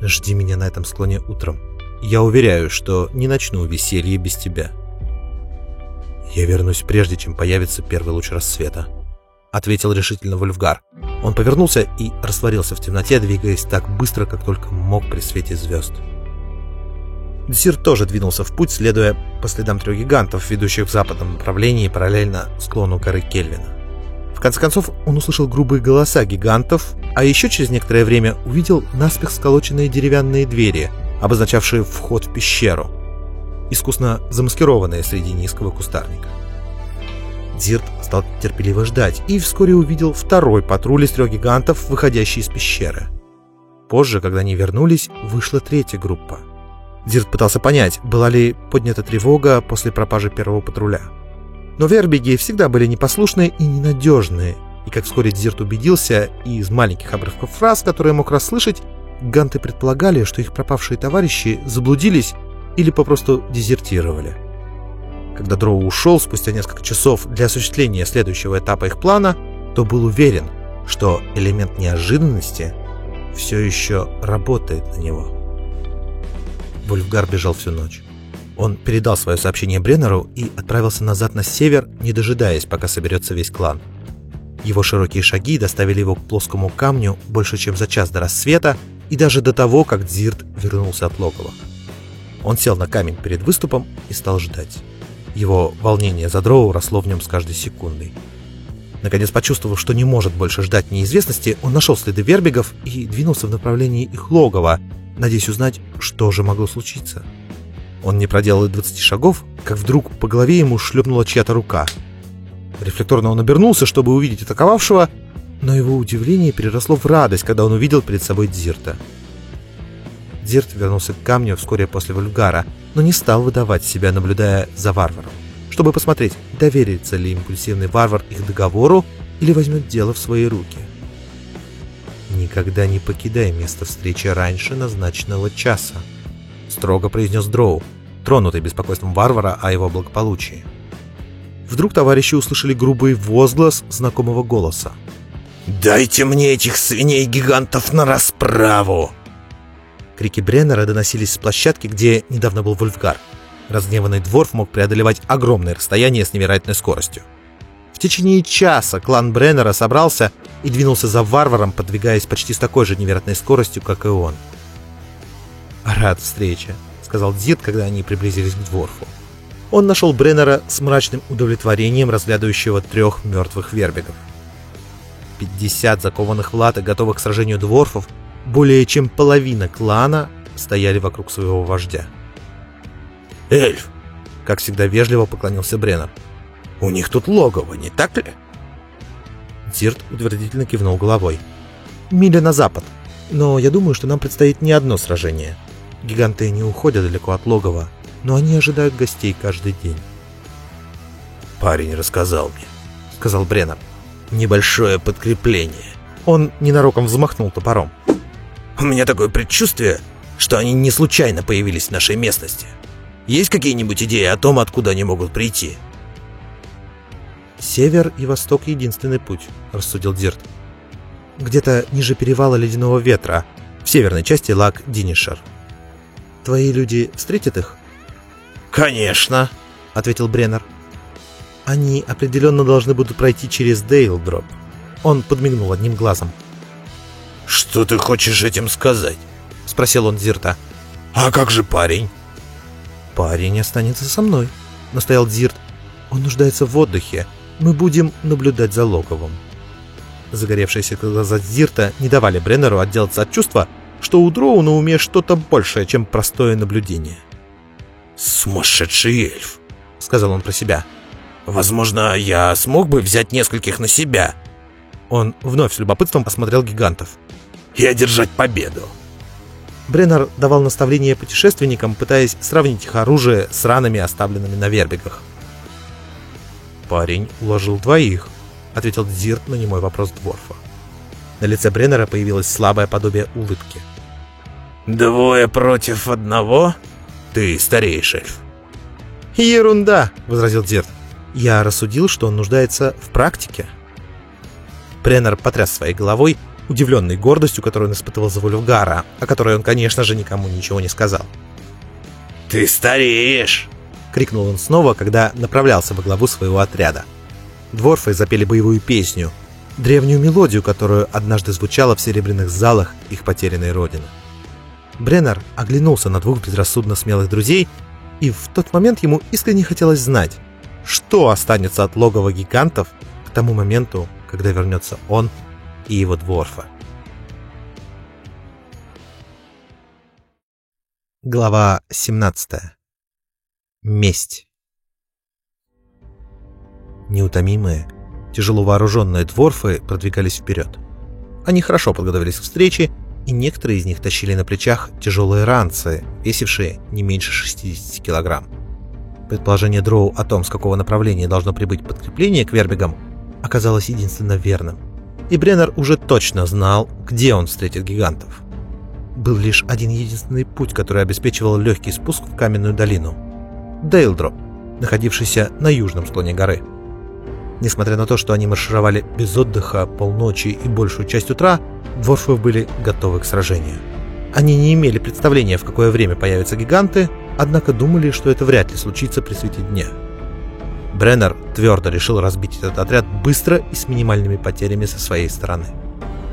«Жди меня на этом склоне утром. Я уверяю, что не начну веселье без тебя». «Я вернусь прежде, чем появится первый луч рассвета», — ответил решительно Вольфгар. Он повернулся и растворился в темноте, двигаясь так быстро, как только мог при свете звезд. Десир тоже двинулся в путь, следуя по следам трех гигантов, ведущих в западном направлении параллельно склону горы Кельвина. Конце концов, он услышал грубые голоса гигантов, а еще через некоторое время увидел наспех сколоченные деревянные двери, обозначавшие вход в пещеру, искусно замаскированные среди низкого кустарника. Дирт стал терпеливо ждать и вскоре увидел второй патруль из трех гигантов, выходящий из пещеры. Позже, когда они вернулись, вышла третья группа — Дирт пытался понять, была ли поднята тревога после пропажи первого патруля. Но вербиги всегда были непослушные и ненадежные, и как вскоре Дирт убедился, и из маленьких обрывков фраз, которые мог расслышать, ганты предполагали, что их пропавшие товарищи заблудились или попросту дезертировали. Когда Дроу ушел спустя несколько часов для осуществления следующего этапа их плана, то был уверен, что элемент неожиданности все еще работает на него. Вольфгар бежал всю ночь. Он передал свое сообщение Бреннеру и отправился назад на север, не дожидаясь, пока соберется весь клан. Его широкие шаги доставили его к плоскому камню больше, чем за час до рассвета и даже до того, как Дзирт вернулся от логова. Он сел на камень перед выступом и стал ждать. Его волнение за Дроу росло в нем с каждой секундой. Наконец, почувствовав, что не может больше ждать неизвестности, он нашел следы вербигов и двинулся в направлении их логова, надеясь узнать, что же могло случиться. Он не проделал и 20 шагов, как вдруг по голове ему шлепнула чья-то рука. Рефлекторно он обернулся, чтобы увидеть атаковавшего, но его удивление переросло в радость, когда он увидел перед собой Дзирта. Дзирт вернулся к камню вскоре после Вульгара, но не стал выдавать себя, наблюдая за варваром, чтобы посмотреть, доверится ли импульсивный варвар их договору или возьмет дело в свои руки. «Никогда не покидай место встречи раньше назначенного часа», — строго произнес Дроу, тронутый беспокойством варвара о его благополучии. Вдруг товарищи услышали грубый возглас знакомого голоса. «Дайте мне этих свиней-гигантов на расправу!» Крики Бреннера доносились с площадки, где недавно был Вольфгар. Разгневанный дворф мог преодолевать огромные расстояния с невероятной скоростью. В течение часа клан Бреннера собрался и двинулся за варваром, подвигаясь почти с такой же невероятной скоростью, как и он. «Рад встрече», — сказал Дид, когда они приблизились к дворфу. Он нашел Бреннера с мрачным удовлетворением, разглядывающего трех мертвых вербигов. Пятьдесят закованных в латы, готовых к сражению дворфов, более чем половина клана стояли вокруг своего вождя. «Эльф!» — как всегда вежливо поклонился Бреннер. «У них тут логово, не так ли?» Зирт утвердительно кивнул головой. «Миля на запад. Но я думаю, что нам предстоит не одно сражение. Гиганты не уходят далеко от логова, но они ожидают гостей каждый день». «Парень рассказал мне», — сказал Бреннер. «Небольшое подкрепление». Он ненароком взмахнул топором. «У меня такое предчувствие, что они не случайно появились в нашей местности. Есть какие-нибудь идеи о том, откуда они могут прийти?» «Север и восток — единственный путь», — рассудил Дирт. «Где-то ниже перевала Ледяного Ветра, в северной части лаг Динишер. Твои люди встретят их?» «Конечно», — ответил Бреннер. Они определенно должны будут пройти через Дейлдроп. Он подмигнул одним глазом. «Что ты хочешь этим сказать?» — спросил он Дзирта. «А как же парень?» «Парень останется со мной», — настоял Дзирт. «Он нуждается в отдыхе. Мы будем наблюдать за логовом». Загоревшиеся глаза Дзирта не давали Бреннеру отделаться от чувства, что у Дроу на уме что-то большее, чем простое наблюдение. «Сумасшедший эльф», — сказал он про себя. «Возможно, я смог бы взять нескольких на себя». Он вновь с любопытством осмотрел гигантов. «И одержать победу». Бреннер давал наставления путешественникам, пытаясь сравнить их оружие с ранами, оставленными на вербигах. «Парень уложил двоих», — ответил Дзирт на немой вопрос Дворфа. На лице Бреннера появилось слабое подобие улыбки. «Двое против одного? Ты стареешь, эльф». «Ерунда!» — возразил Дзирт. «Я рассудил, что он нуждается в практике». Бреннер потряс своей головой, удивленный гордостью, которую он испытывал за Вульфгара, о которой он, конечно же, никому ничего не сказал. «Ты стареешь!» — крикнул он снова, когда направлялся во главу своего отряда. Дворфы запели боевую песню, древнюю мелодию, которую однажды звучала в серебряных залах их потерянной родины. Бреннер оглянулся на двух безрассудно смелых друзей, и в тот момент ему искренне хотелось знать, что останется от логова гигантов к тому моменту, когда вернется он и его дворфа. Глава 17. Месть. Неутомимые, тяжело вооруженные дворфы продвигались вперед. Они хорошо подготовились к встрече, и некоторые из них тащили на плечах тяжелые ранцы, весившие не меньше 60 килограмм. Предположение Дроу о том, с какого направления должно прибыть подкрепление к вербигам, оказалось единственно верным. И Бреннер уже точно знал, где он встретит гигантов. Был лишь один единственный путь, который обеспечивал легкий спуск в каменную долину. Дейлдроп, находившийся на южном склоне горы. Несмотря на то, что они маршировали без отдыха полночи и большую часть утра, дворфы были готовы к сражению. Они не имели представления, в какое время появятся гиганты, однако думали, что это вряд ли случится при свете дня. Бреннер твердо решил разбить этот отряд быстро и с минимальными потерями со своей стороны.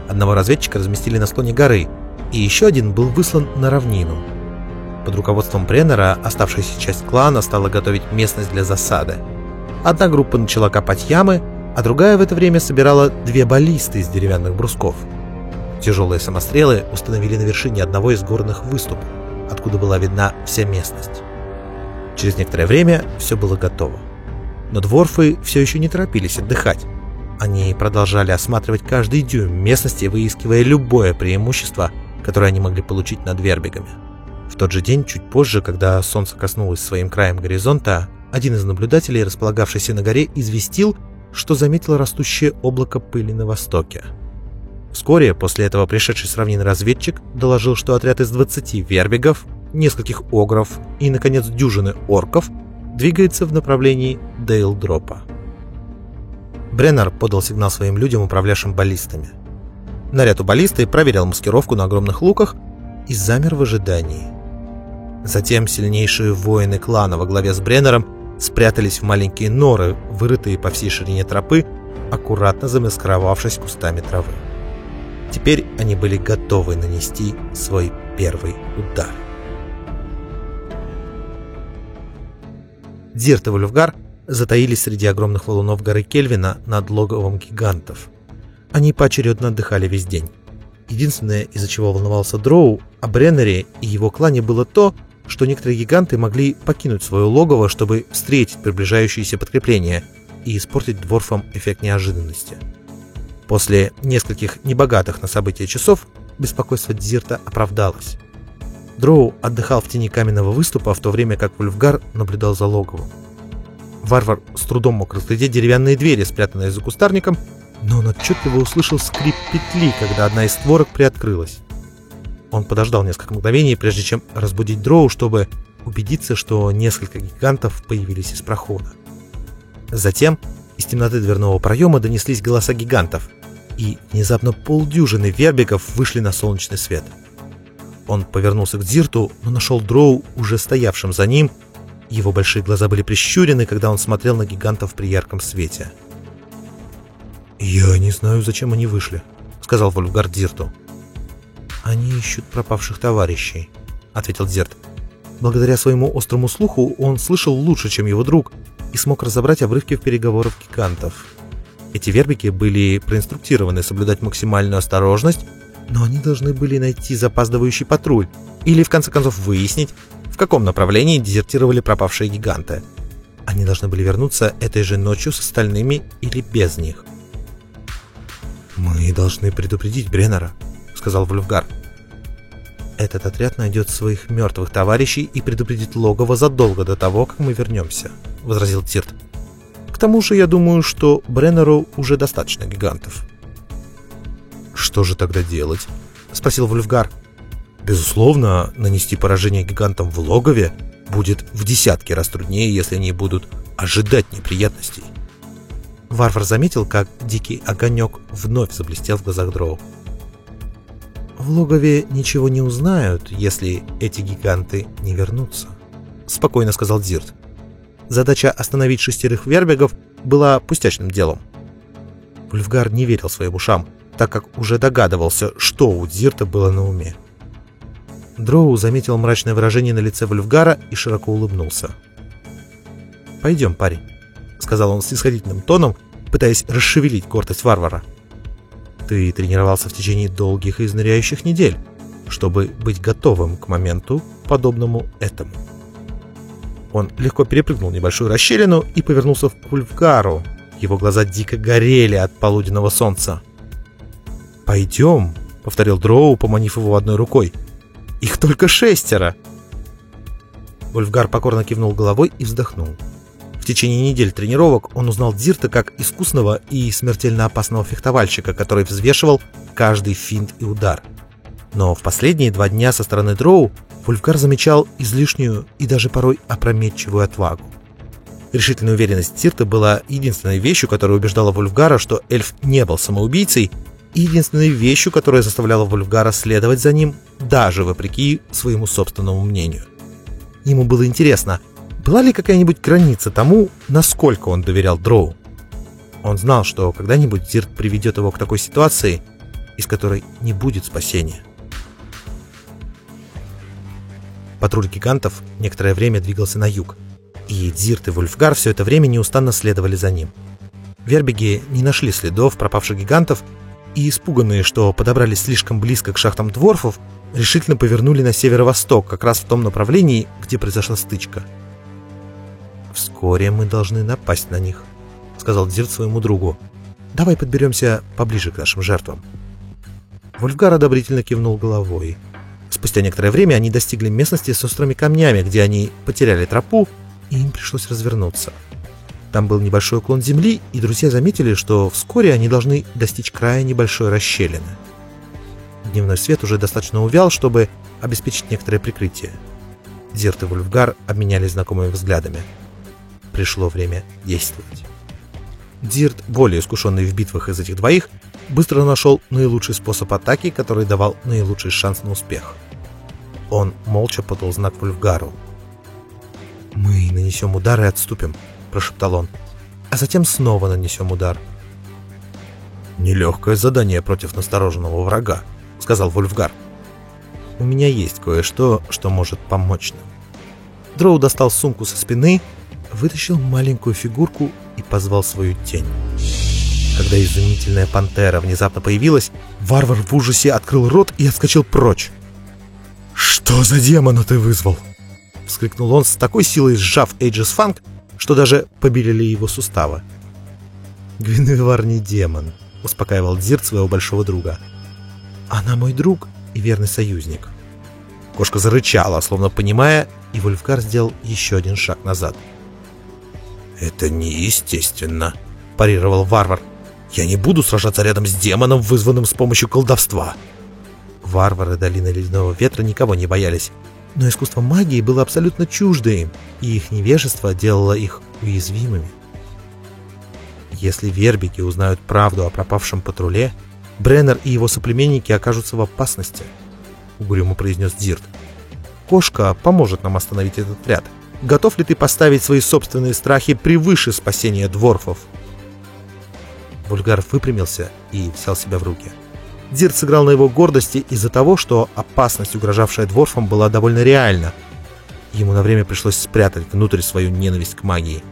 Одного разведчика разместили на склоне горы, и еще один был выслан на равнину. Под руководством Бреннера оставшаяся часть клана стала готовить местность для засады – Одна группа начала копать ямы, а другая в это время собирала две баллисты из деревянных брусков. Тяжелые самострелы установили на вершине одного из горных выступов, откуда была видна вся местность. Через некоторое время все было готово. Но дворфы все еще не торопились отдыхать. Они продолжали осматривать каждый дюйм местности, выискивая любое преимущество, которое они могли получить над вербигами. В тот же день, чуть позже, когда солнце коснулось своим краем горизонта, один из наблюдателей, располагавшийся на горе, известил, что заметил растущее облако пыли на востоке. Вскоре после этого пришедший с равнины разведчик доложил, что отряд из 20 вербигов, нескольких огров и, наконец, дюжины орков двигается в направлении Дейлдропа. Бреннер подал сигнал своим людям, управлявшим баллистами. Наряд у баллисты проверил маскировку на огромных луках и замер в ожидании. Затем сильнейшие воины клана во главе с Бреннером спрятались в маленькие норы, вырытые по всей ширине тропы, аккуратно замаскировавшись кустами травы. Теперь они были готовы нанести свой первый удар. Дзирт и Вульфгар затаились среди огромных валунов горы Кельвина над логовом гигантов. Они поочередно отдыхали весь день. Единственное, из-за чего волновался Дроу, о Бреннере и его клане было то, что некоторые гиганты могли покинуть свое логово, чтобы встретить приближающееся подкрепление и испортить дворфам эффект неожиданности. После нескольких небогатых на события часов беспокойство Дзирта оправдалось. Дроу отдыхал в тени каменного выступа, в то время как Вульфгар наблюдал за логовом. Варвар с трудом мог разглядеть деревянные двери, спрятанные за кустарником, но он отчетливо услышал скрип петли, когда одна из створок приоткрылась. Он подождал несколько мгновений, прежде чем разбудить Дроу, чтобы убедиться, что несколько гигантов появились из прохода. Затем из темноты дверного проема донеслись голоса гигантов, и внезапно полдюжины вербиков вышли на солнечный свет. Он повернулся к Дзирту, но нашел Дроу, уже стоявшим за ним, Его большие глаза были прищурены, когда он смотрел на гигантов при ярком свете. «Я не знаю, зачем они вышли», — сказал Вольфгар Дзирту. «Они ищут пропавших товарищей», — ответил Дзирт. Благодаря своему острому слуху он слышал лучше, чем его друг, и смог разобрать обрывки переговорах гигантов. Эти вербики были проинструктированы соблюдать максимальную осторожность, но они должны были найти запаздывающий патруль или, в конце концов, выяснить, в каком направлении дезертировали пропавшие гиганты. Они должны были вернуться этой же ночью с остальными или без них. «Мы должны предупредить Бреннера», — сказал Вульфгар. «Этот отряд найдет своих мертвых товарищей и предупредит логово задолго до того, как мы вернемся», — возразил Тирт. «К тому же я думаю, что Бреннеру уже достаточно гигантов». «Что же тогда делать?» — спросил Вульфгар. «Безусловно, нанести поражение гигантам в логове будет в десятки раз труднее, если они будут ожидать неприятностей». Варвар заметил, как дикий огонек вновь заблестел в глазах Дроу. «В логове ничего не узнают, если эти гиганты не вернутся», — спокойно сказал Дзирт. Задача остановить шестерых вербегов была пустячным делом. Вульфгар не верил своим ушам, так как уже догадывался, что у Дзирта было на уме. Дроу заметил мрачное выражение на лице Вульфгара и широко улыбнулся. «Пойдем, парень», — сказал он исходительным тоном, пытаясь расшевелить гордость варвара. «Ты тренировался в течение долгих и изнуряющих недель, чтобы быть готовым к моменту, подобному этому». Он легко перепрыгнул небольшую расщелину и повернулся к Вульфгару. Его глаза дико горели от полуденного солнца. «Пойдем», — повторил Дроу, поманив его одной рукой. «Их только шестеро!» Вульфгар покорно кивнул головой и вздохнул. В течение недель тренировок он узнал Дзирта как искусного и смертельно опасного фехтовальщика, который взвешивал каждый финт и удар. Но в последние два дня со стороны Дроу Вульфгар замечал излишнюю и даже порой опрометчивую отвагу. Решительная уверенность Дзирта была единственной вещью, которая убеждала Вульфгара, что эльф не был самоубийцей, и единственной вещью, которая заставляла Вульфгара следовать за ним, даже вопреки своему собственному мнению. Ему было интересно, была ли какая-нибудь граница тому, насколько он доверял Дроу? Он знал, что когда-нибудь Зирт приведет его к такой ситуации, из которой не будет спасения. Патруль гигантов некоторое время двигался на юг, и Дзирт и Вульфгар все это время неустанно следовали за ним. Вербиги не нашли следов пропавших гигантов, и испуганные, что подобрались слишком близко к шахтам дворфов, решительно повернули на северо-восток, как раз в том направлении, где произошла стычка – «Вскоре мы должны напасть на них», — сказал Дзирт своему другу. «Давай подберемся поближе к нашим жертвам». Вольфгар одобрительно кивнул головой. Спустя некоторое время они достигли местности с острыми камнями, где они потеряли тропу, и им пришлось развернуться. Там был небольшой уклон земли, и друзья заметили, что вскоре они должны достичь края небольшой расщелины. Дневной свет уже достаточно увял, чтобы обеспечить некоторое прикрытие. Зерт и Вульфгар обменялись знакомыми взглядами пришло время действовать. Дирт, более искушенный в битвах из этих двоих, быстро нашел наилучший способ атаки, который давал наилучший шанс на успех. Он молча подал знак Вульфгару. «Мы нанесем удар и отступим», — прошептал он. «А затем снова нанесем удар». «Нелегкое задание против настороженного врага», — сказал Вульфгар. «У меня есть кое-что, что может помочь нам». Дроу достал сумку со спины вытащил маленькую фигурку и позвал свою тень. Когда изумительная пантера внезапно появилась, варвар в ужасе открыл рот и отскочил прочь. «Что за демона ты вызвал?» — вскрикнул он с такой силой, сжав Эйджес Фанк, что даже побелели его суставы. «Гвиневар не демон», — успокаивал Дзирт своего большого друга. «Она мой друг и верный союзник». Кошка зарычала, словно понимая, и Вольфгар сделал еще один шаг назад — «Это неестественно», – парировал варвар. «Я не буду сражаться рядом с демоном, вызванным с помощью колдовства». Варвары долины Ледяного Ветра никого не боялись, но искусство магии было абсолютно чуждо им, и их невежество делало их уязвимыми. Если вербики узнают правду о пропавшем патруле, Бреннер и его соплеменники окажутся в опасности, — угрюмо произнес Дирт. Кошка поможет нам остановить этот отряд — готов ли ты поставить свои собственные страхи превыше спасения дворфов? Вульгар выпрямился и взял себя в руки. Дирт сыграл на его гордости из-за того, что опасность, угрожавшая дворфам, была довольно реальна. Ему на время пришлось спрятать внутрь свою ненависть к магии.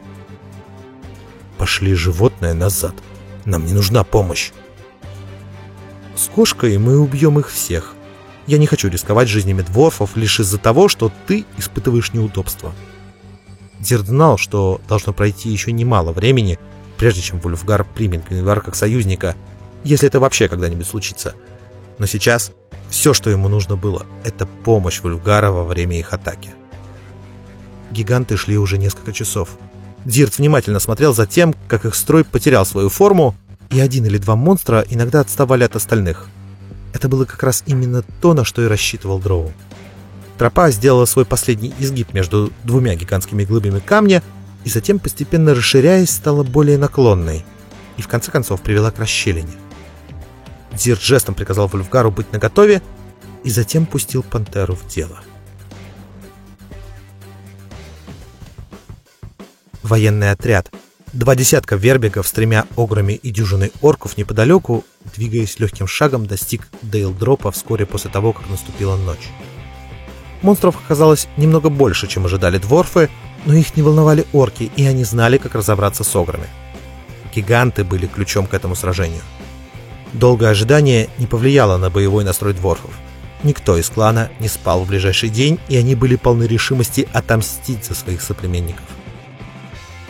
«Пошли животное назад. Нам не нужна помощь». «С кошкой мы убьем их всех. Я не хочу рисковать жизнями дворфов лишь из-за того, что ты испытываешь неудобства». Дирт знал, что должно пройти еще немало времени, прежде чем Вульфгар примет Гвинвар как союзника, если это вообще когда-нибудь случится. Но сейчас все, что ему нужно было, это помощь Вульфгара во время их атаки. Гиганты шли уже несколько часов. Дирт внимательно смотрел за тем, как их строй потерял свою форму, и один или два монстра иногда отставали от остальных. Это было как раз именно то, на что и рассчитывал Дроу. Тропа сделала свой последний изгиб между двумя гигантскими глыбами камня и затем, постепенно расширяясь, стала более наклонной и в конце концов привела к расщелине. Дзирт жестом приказал Вульфгару быть наготове и затем пустил пантеру в дело. Военный отряд. Два десятка вербиков с тремя ограми и дюжиной орков неподалеку, двигаясь легким шагом, достиг Дейл-дропа вскоре после того, как наступила ночь. Монстров оказалось немного больше, чем ожидали дворфы, но их не волновали орки, и они знали, как разобраться с ограми. Гиганты были ключом к этому сражению. Долгое ожидание не повлияло на боевой настрой дворфов. Никто из клана не спал в ближайший день, и они были полны решимости отомстить за своих соплеменников.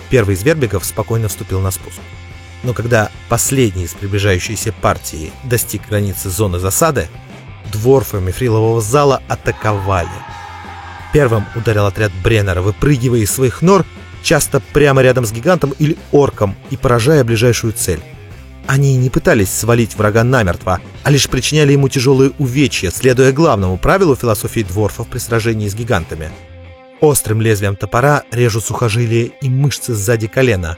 Первый из вербиков спокойно вступил на спуск. Но когда последний из приближающейся партии достиг границы зоны засады, дворфы мифрилового зала атаковали. Первым ударил отряд Бреннера, выпрыгивая из своих нор, часто прямо рядом с гигантом или орком и поражая ближайшую цель. Они не пытались свалить врага намертво, а лишь причиняли ему тяжелые увечья, следуя главному правилу философии дворфов при сражении с гигантами. Острым лезвием топора режут сухожилия и мышцы сзади колена,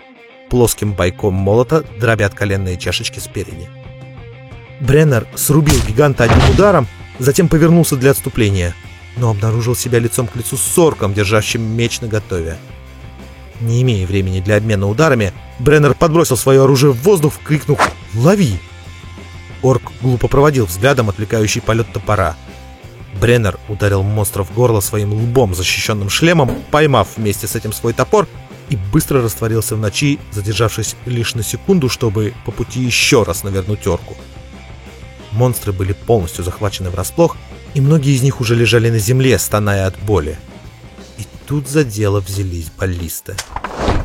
плоским бойком молота дробят коленные чашечки спереди. Бреннер срубил гиганта одним ударом, затем повернулся для отступления, но обнаружил себя лицом к лицу с сорком, держащим меч наготове. Не имея времени для обмена ударами, Бреннер подбросил свое оружие в воздух, крикнув «Лови!». Орк глупо проводил взглядом отвлекающий полет топора. Бреннер ударил монстра в горло своим лбом, защищенным шлемом, поймав вместе с этим свой топор и быстро растворился в ночи, задержавшись лишь на секунду, чтобы по пути еще раз навернуть орку. Монстры были полностью захвачены врасплох, и многие из них уже лежали на земле, стоная от боли. И тут за дело взялись баллисты.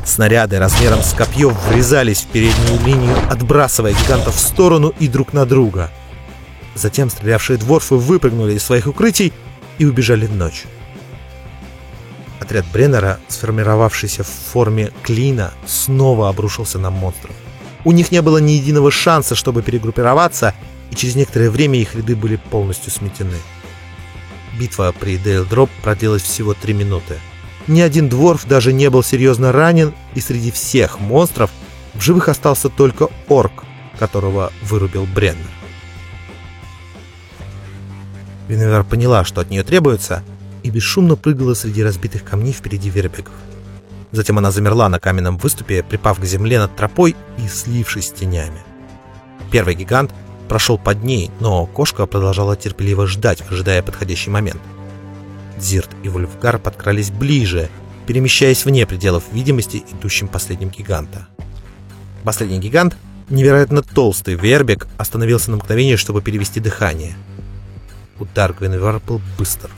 Снаряды размером с копье врезались в переднюю линию, отбрасывая гигантов в сторону и друг на друга. Затем стрелявшие дворфы выпрыгнули из своих укрытий и убежали в ночь. Отряд Бреннера, сформировавшийся в форме клина, снова обрушился на монстров. У них не было ни единого шанса, чтобы перегруппироваться, и через некоторое время их ряды были полностью сметены. Битва при Дейл-Дроп продлилась всего три минуты. Ни один дворф даже не был серьезно ранен, и среди всех монстров в живых остался только орк, которого вырубил Бреннер. Гвиневер поняла, что от нее требуется, и бесшумно прыгала среди разбитых камней впереди вербигов. Затем она замерла на каменном выступе, припав к земле над тропой и слившись с тенями. Первый гигант прошел под ней, но кошка продолжала терпеливо ждать, ожидая подходящий момент. Зирт и Вульфгар подкрались ближе, перемещаясь вне пределов видимости идущим последним гиганта. Последний гигант, невероятно толстый вербик, остановился на мгновение, чтобы перевести дыхание. Удар Гвиневар был быстр.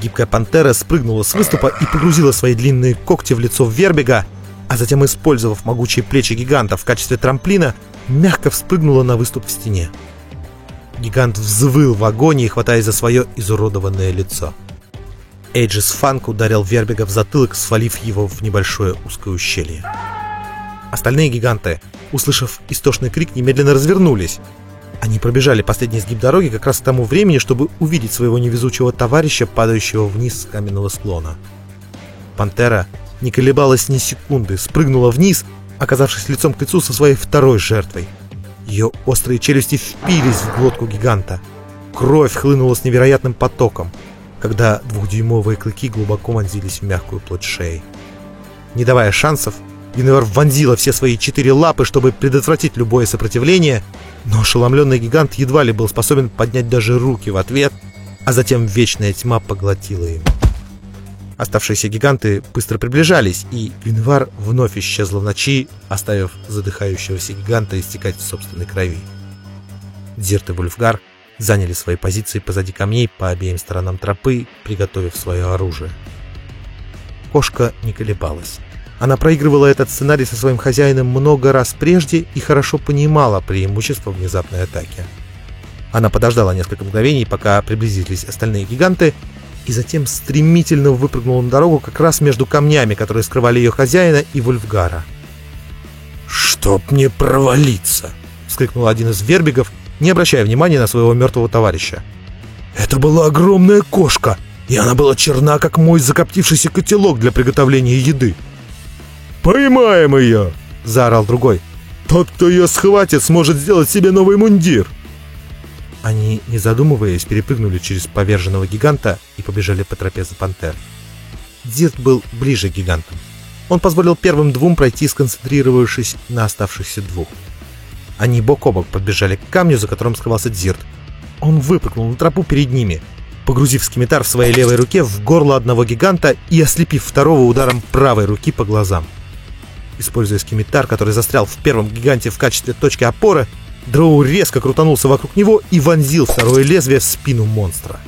Гибкая пантера спрыгнула с выступа и погрузила свои длинные когти в лицо Вербига, а затем, использовав могучие плечи гиганта в качестве трамплина, мягко вспрыгнула на выступ в стене. Гигант взвыл в агонии, хватаясь за свое изуродованное лицо. Эйджис Фанк ударил Вербига в затылок, свалив его в небольшое узкое ущелье. Остальные гиганты, услышав истошный крик, немедленно развернулись. Они пробежали последний сгиб дороги как раз к тому времени, чтобы увидеть своего невезучего товарища, падающего вниз с каменного склона. Пантера не колебалась ни секунды, спрыгнула вниз оказавшись лицом к лицу со своей второй жертвой. Ее острые челюсти впились в глотку гиганта. Кровь хлынула с невероятным потоком. когда двухдюймовые клыки глубоко вонзились в мягкую плоть шеи. Не давая шансов, Гвиневар вонзила все свои четыре лапы, чтобы предотвратить любое сопротивление, но ошеломленный гигант едва ли был способен поднять даже руки в ответ, а затем вечная тьма поглотила его. Оставшиеся гиганты быстро приближались, и Гвинвар вновь исчезла в ночи, оставив задыхающегося гиганта истекать в собственной крови. Дзирт и Вульфгар заняли свои позиции позади камней по обеим сторонам тропы, приготовив свое оружие. Кошка не колебалась. Она проигрывала этот сценарий со своим хозяином много раз прежде и хорошо понимала преимущество внезапной атаки. Она подождала несколько мгновений, пока приблизились остальные гиганты, и затем стремительно выпрыгнула на дорогу как раз между камнями, которые скрывали ее хозяина и Вульфгара. «Чтоб мне провалиться!» — вскрикнул один из вербигов, не обращая внимания на своего мертвого товарища. «Это была огромная кошка, и она была черна, как мой закоптившийся котелок для приготовления еды!» «Поймаем ее!» — заорал другой. «Тот, кто ее схватит, сможет сделать себе новый мундир!» Они, не задумываясь, перепрыгнули через поверженного гиганта и побежали по тропе за пантер. Дирт был ближе к гигантам. Он позволил первым двум пройти, сконцентрировавшись на оставшихся двух. Они бок о бок подбежали к камню, за которым скрывался Дзирт. Он выпрыгнул на тропу перед ними, погрузив скимитар в своей левой руке в горло одного гиганта и ослепив второго ударом правой руки по глазам. Используя скимитар, который застрял в первом гиганте в качестве точки опоры, Дроу резко крутанулся вокруг него и вонзил второе лезвие в спину монстра.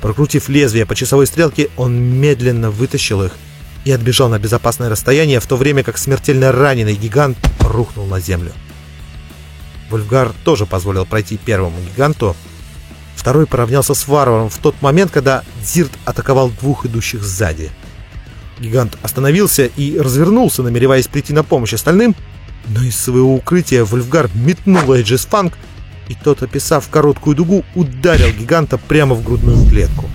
Прокрутив лезвие по часовой стрелке, он медленно вытащил их и отбежал на безопасное расстояние, в то время как смертельно раненый гигант рухнул на землю. Вольфгар тоже позволил пройти первому гиганту. Второй поравнялся с варваром в тот момент, когда Дзирт атаковал двух идущих сзади. Гигант остановился и развернулся, намереваясь прийти на помощь остальным, но из своего укрытия Вольфгар метнул Эйджис Фанк, и тот, описав короткую дугу, ударил гиганта прямо в грудную клетку.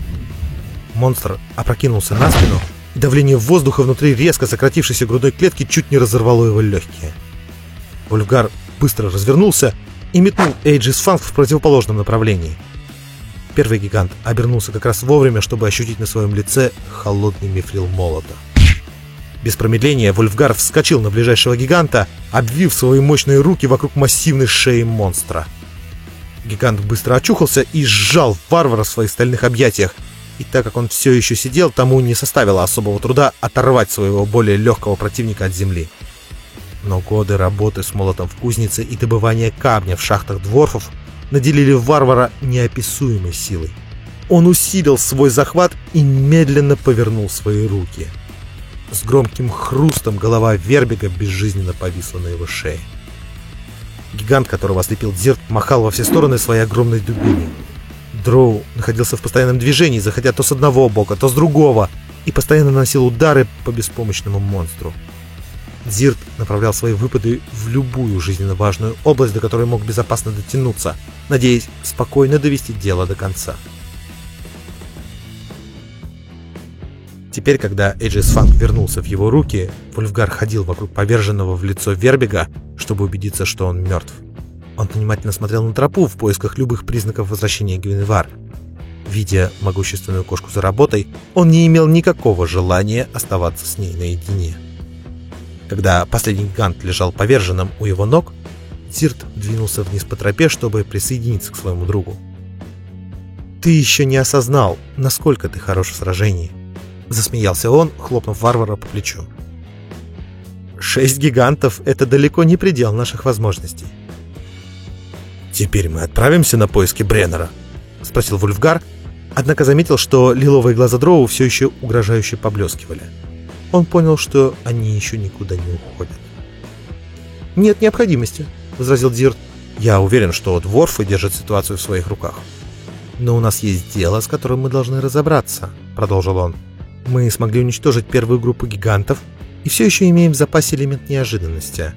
Монстр опрокинулся на спину, и давление воздуха внутри резко сократившейся грудной клетки чуть не разорвало его легкие. Вольфгар быстро развернулся и метнул Эйджис Фанк в противоположном направлении. Первый гигант обернулся как раз вовремя, чтобы ощутить на своем лице холодный мифрил молота. Без промедления Вольфгар вскочил на ближайшего гиганта, обвив свои мощные руки вокруг массивной шеи монстра. Гигант быстро очухался и сжал варвара в своих стальных объятиях, и так как он все еще сидел, тому не составило особого труда оторвать своего более легкого противника от земли. Но годы работы с молотом в кузнице и добывания камня в шахтах дворфов наделили варвара неописуемой силой. Он усилил свой захват и медленно повернул свои руки — с громким хрустом голова Вербига безжизненно повисла на его шее. Гигант, которого ослепил Дзирт, махал во все стороны своей огромной дубиной. Дроу находился в постоянном движении, заходя то с одного бока, то с другого, и постоянно наносил удары по беспомощному монстру. Дзирт направлял свои выпады в любую жизненно важную область, до которой мог безопасно дотянуться, надеясь спокойно довести дело до конца. Теперь, когда Эджис Фанк вернулся в его руки, Вульфгар ходил вокруг поверженного в лицо Вербига, чтобы убедиться, что он мертв. Он внимательно смотрел на тропу в поисках любых признаков возвращения Гвиневар. Видя могущественную кошку за работой, он не имел никакого желания оставаться с ней наедине. Когда последний гигант лежал поверженным у его ног, Зирт двинулся вниз по тропе, чтобы присоединиться к своему другу. «Ты еще не осознал, насколько ты хорош в сражении», Засмеялся он, хлопнув варвара по плечу. Шесть гигантов — это далеко не предел наших возможностей. «Теперь мы отправимся на поиски Бреннера?» — спросил Вульфгар, однако заметил, что лиловые глаза Дроу все еще угрожающе поблескивали. Он понял, что они еще никуда не уходят. «Нет необходимости», — возразил Дирт. «Я уверен, что дворфы держат ситуацию в своих руках». «Но у нас есть дело, с которым мы должны разобраться», — продолжил он. Мы смогли уничтожить первую группу гигантов и все еще имеем в запасе элемент неожиданности.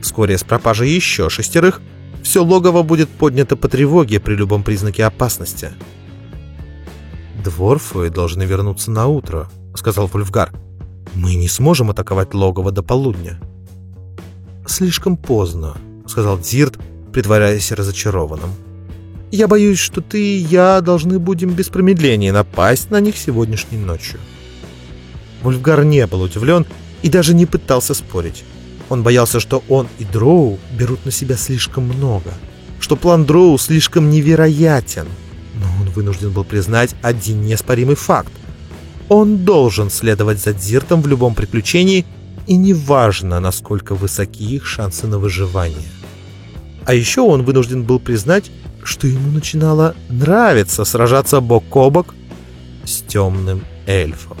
Вскоре с пропажей еще шестерых все логово будет поднято по тревоге при любом признаке опасности. «Дворфы должны вернуться на утро», — сказал Вульфгар. «Мы не сможем атаковать логово до полудня». «Слишком поздно», — сказал Дзирт, притворяясь разочарованным. Я боюсь, что ты и я должны будем без промедления напасть на них сегодняшней ночью». Вульфгар не был удивлен и даже не пытался спорить. Он боялся, что он и Дроу берут на себя слишком много, что план Дроу слишком невероятен. Но он вынужден был признать один неоспоримый факт. Он должен следовать за Дзиртом в любом приключении, и неважно, насколько высоки их шансы на выживание. А еще он вынужден был признать, что ему начинало нравиться сражаться бок о бок с темным эльфом.